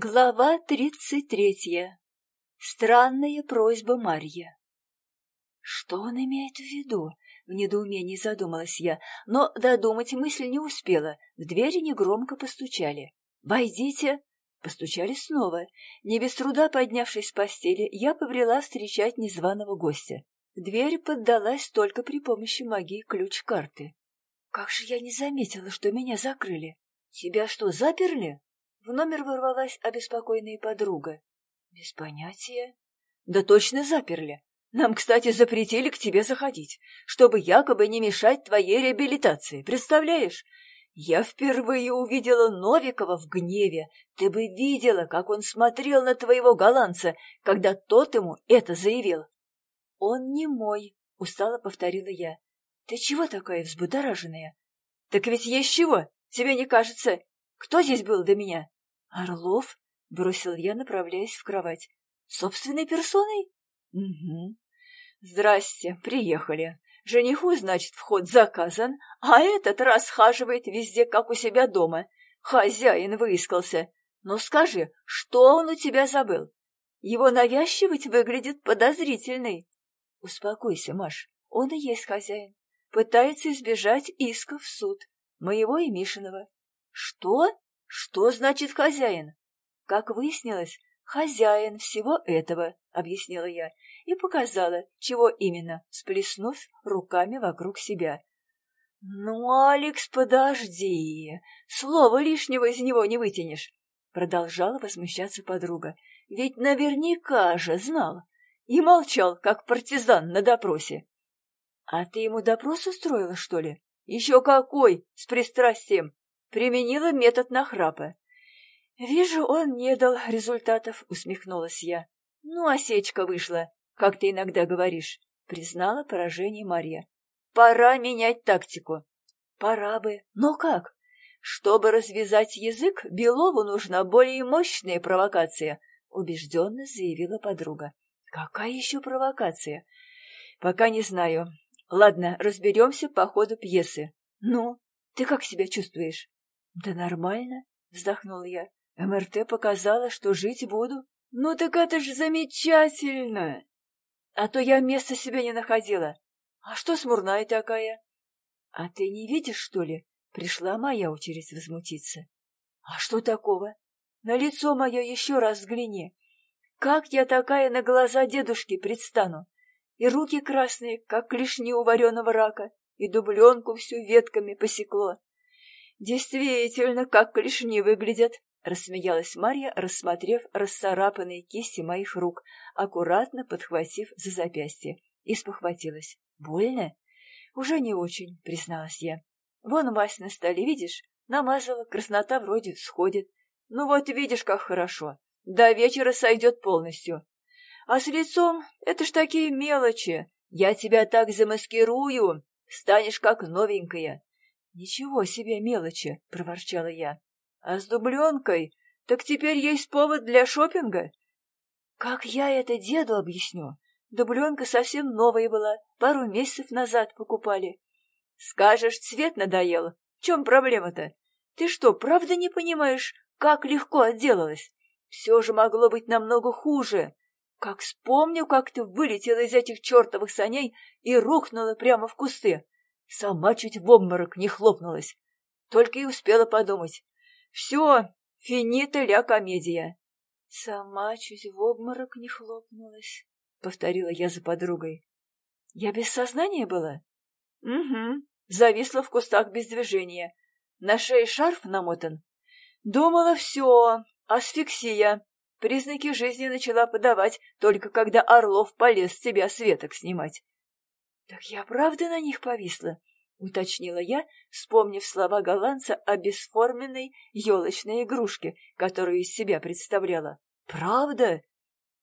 Глава тридцать третья. Странная просьба Марья. Что он имеет в виду? В недоумении задумалась я, но додумать мысль не успела. В двери негромко постучали. «Войдите!» Постучали снова. Не без труда поднявшись с постели, я побрела встречать незваного гостя. Дверь поддалась только при помощи магии ключ-карты. Как же я не заметила, что меня закрыли. Тебя что, заперли? В номер ворвалась обеспокоенная подруга. Без понятия. Да точно заперли. Нам, кстати, запретили к тебе заходить, чтобы якобы не мешать твоей реабилитации. Представляешь? Я впервые увидела Новикова в гневе. Ты бы видела, как он смотрел на твоего голландца, когда тот ему это заявил. Он не мой, устало повторила я. Ты чего такая взбудораженная? Так ведь есть чего, тебе не кажется? Кто здесь был до меня? «Орлов?» — бросил я, направляясь в кровать. «Собственной персоной?» «Угу. Здрасте, приехали. Жениху, значит, вход заказан, а этот расхаживает везде, как у себя дома. Хозяин выискался. Ну скажи, что он у тебя забыл? Его навязчивость выглядит подозрительной». «Успокойся, Маш, он и есть хозяин. Пытается избежать исков в суд, моего и Мишиного». «Что?» Что значит хозяин? Как выяснилось, хозяин всего этого, объяснила я и показала, чего именно, сплеснув руками вокруг себя. Ну, Алекс, подожди, слова лишнего из него не вытянешь, продолжала возмущаться подруга. Ведь наверняка же знал и молчал, как партизан на допросе. А ты ему допрос устроила, что ли? Еще какой, с пристрастием. Применила метод нахрапа. «Вижу, он не дал результатов», — усмехнулась я. «Ну, осечка вышла, как ты иногда говоришь», — признала поражение Марья. «Пора менять тактику». «Пора бы. Но как?» «Чтобы развязать язык, Белову нужна более мощная провокация», — убежденно заявила подруга. «Какая еще провокация?» «Пока не знаю. Ладно, разберемся по ходу пьесы. Ну, ты как себя чувствуешь?» «Да нормально», — вздохнул я. «МРТ показала, что жить буду». «Ну так это ж замечательно!» «А то я места себе не находила. А что смурная такая?» «А ты не видишь, что ли?» Пришла моя очередь возмутиться. «А что такого? На лицо мое еще раз взгляни. Как я такая на глаза дедушки предстану? И руки красные, как клешни у вареного рака, и дубленку всю ветками посекло. «Действительно, как клешни выглядят!» — рассмеялась Марья, рассмотрев расцарапанные кисти моих рук, аккуратно подхватив за запястье, и спохватилась. «Больно?» «Уже не очень», — призналась я. «Вон мазь на столе, видишь? Намазала, краснота вроде сходит. Ну вот видишь, как хорошо. До вечера сойдет полностью. А с лицом это ж такие мелочи. Я тебя так замаскирую, станешь как новенькая. «Ничего себе мелочи!» — проворчала я. «А с дубленкой? Так теперь есть повод для шопинга?» «Как я это деду объясню? Дубленка совсем новая была, пару месяцев назад покупали». «Скажешь, цвет надоел? В чем проблема-то? Ты что, правда не понимаешь, как легко отделалась? Все же могло быть намного хуже. Как вспомню, как ты вылетела из этих чертовых саней и рухнула прямо в кусты. Сама чуть в обморок не хлопнулась. Только и успела подумать. Все, финита ля комедия. Сама чуть в обморок не хлопнулась, повторила я за подругой. Я без сознания была? Угу. Зависла в кустах без движения. На шее шарф намотан. Думала, все, асфиксия. Признаки жизни начала подавать, только когда Орлов полез с тебя светок снимать. «Так я правда на них повисла?» — уточнила я, вспомнив слова голландца о бесформенной елочной игрушке, которую из себя представляла. «Правда?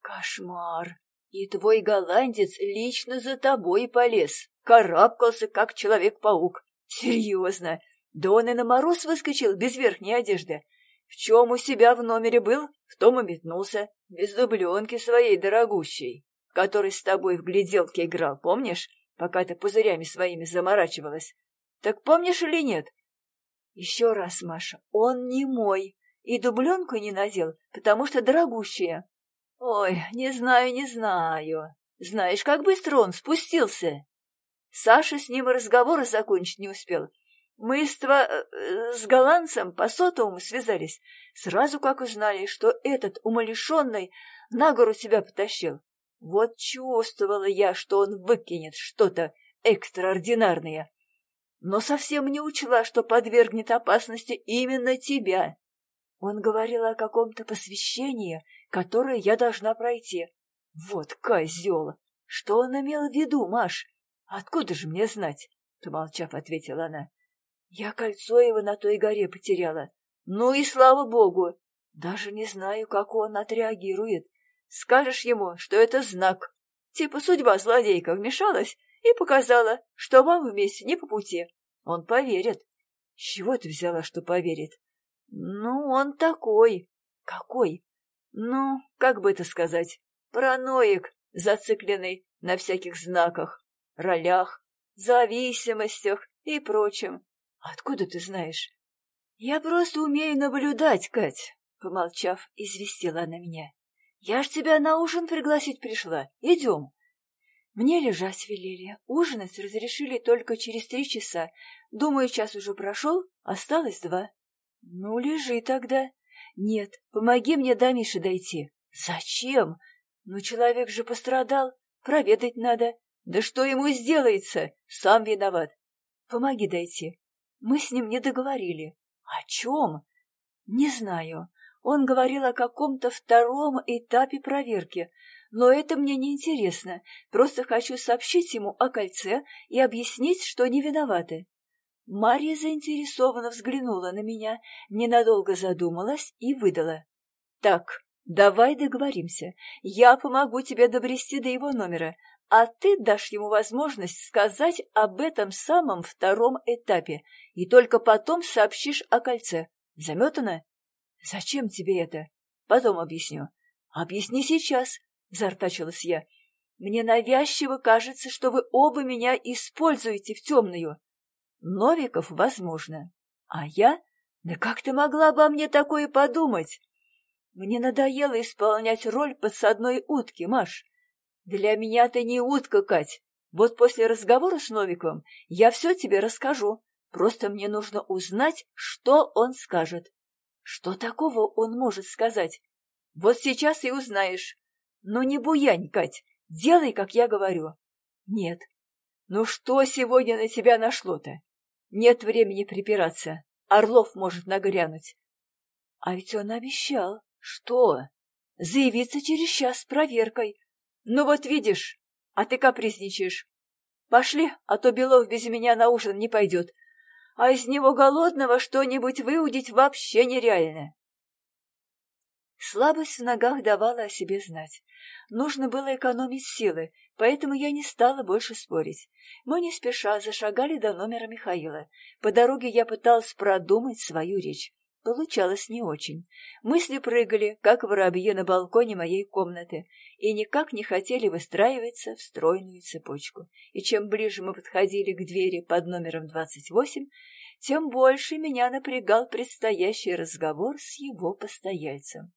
Кошмар! И твой голландец лично за тобой полез, карабкался, как Человек-паук. Серьезно! Да он и на мороз выскочил без верхней одежды. В чем у себя в номере был, в том и метнулся, без дубленки своей дорогущей, который с тобой в гляделке играл, помнишь? Пока ты пузырями своими заморачивалась. Так помнишь или нет? Еще раз, Маша, он не мой. И дубленку не надел, потому что дорогущая. Ой, не знаю, не знаю. Знаешь, как быстро он спустился? Саша с ним разговора закончить не успел. Мы с, тва... Э, с голландцем по сотовому связались, сразу как узнали, что этот умалишенный на гору себя потащил. Вот чувствовала я, что он выкинет что-то экстраординарное. Но совсем не учла, что подвергнет опасности именно тебя. Он говорил о каком-то посвящении, которое я должна пройти. Вот козел! Что он имел в виду, Маш? Откуда же мне знать? Помолчав, ответила она. Я кольцо его на той горе потеряла. Ну и слава богу! Даже не знаю, как он отреагирует. Скажешь ему, что это знак. Типа судьба злодейка вмешалась и показала, что вам вместе не по пути. Он поверит. С чего ты взяла, что поверит? Ну, он такой. Какой? Ну, как бы это сказать? Параноик, зацикленный на всяких знаках, ролях, зависимостях и прочем. Откуда ты знаешь? Я просто умею наблюдать, Кать, помолчав, известила она меня. Я ж тебя на ужин пригласить пришла. Идем. Мне лежать велели. Ужинать разрешили только через три часа. Думаю, час уже прошел, осталось два. Ну, лежи тогда. Нет, помоги мне до Миши дойти. Зачем? Ну, человек же пострадал. Проведать надо. Да что ему сделается? Сам виноват. Помоги дойти. Мы с ним не договорили. О чем? Не знаю. Он говорил о каком-то втором этапе проверки, но это мне не интересно. Просто хочу сообщить ему о кольце и объяснить, что не виноваты. Марья заинтересованно взглянула на меня, ненадолго задумалась и выдала. «Так, давай договоримся. Я помогу тебе добрести до его номера, а ты дашь ему возможность сказать об этом самом втором этапе, и только потом сообщишь о кольце. Заметано? Зачем тебе это? Потом объясню. Объясни сейчас, зартачилась я. Мне навязчиво кажется, что вы оба меня используете в темную. Новиков, возможно. А я? Да как ты могла обо мне такое подумать? Мне надоело исполнять роль подсадной утки, Маш. Для меня ты не утка, Кать. Вот после разговора с Новиковым я все тебе расскажу. Просто мне нужно узнать, что он скажет. Что такого он может сказать? Вот сейчас и узнаешь. Но не буянь, Кать, делай, как я говорю. Нет. Ну что сегодня на тебя нашло-то? Нет времени припираться. Орлов может нагрянуть. А ведь он обещал. Что? Заявиться через час с проверкой. Ну вот видишь, а ты капризничаешь. Пошли, а то Белов без меня на ужин не пойдет. А из него голодного что-нибудь выудить вообще нереально. Слабость в ногах давала о себе знать. Нужно было экономить силы, поэтому я не стала больше спорить. Мы не спеша зашагали до номера Михаила. По дороге я пыталась продумать свою речь. Получалось не очень. Мысли прыгали, как воробьи на балконе моей комнаты, и никак не хотели выстраиваться в стройную цепочку. И чем ближе мы подходили к двери под номером двадцать восемь, тем больше меня напрягал предстоящий разговор с его постояльцем.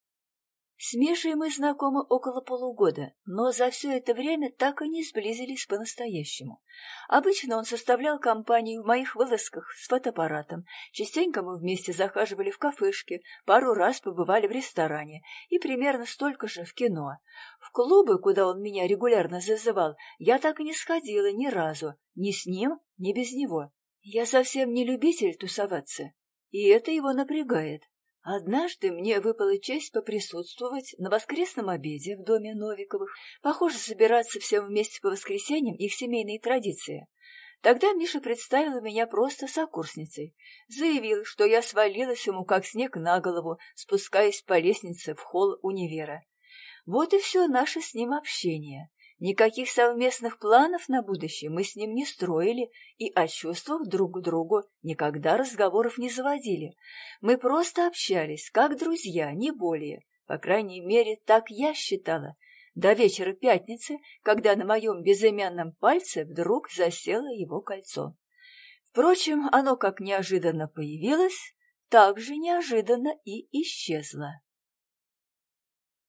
С Мишей мы знакомы около полугода, но за все это время так и не сблизились по-настоящему. Обычно он составлял компанию в моих вылазках с фотоаппаратом. Частенько мы вместе захаживали в кафешки, пару раз побывали в ресторане и примерно столько же в кино. В клубы, куда он меня регулярно зазывал, я так и не сходила ни разу, ни с ним, ни без него. Я совсем не любитель тусоваться, и это его напрягает. Однажды мне выпала честь поприсутствовать на воскресном обеде в доме Новиковых. Похоже, собираться всем вместе по воскресеньям их семейные традиции. Тогда Миша представил меня просто сокурсницей. Заявил, что я свалилась ему как снег на голову, спускаясь по лестнице в холл универа. Вот и все наше с ним общение. Никаких совместных планов на будущее мы с ним не строили и о чувствах друг к другу никогда разговоров не заводили. Мы просто общались, как друзья, не более. По крайней мере, так я считала. До вечера пятницы, когда на моем безымянном пальце вдруг засело его кольцо. Впрочем, оно как неожиданно появилось, так же неожиданно и исчезла.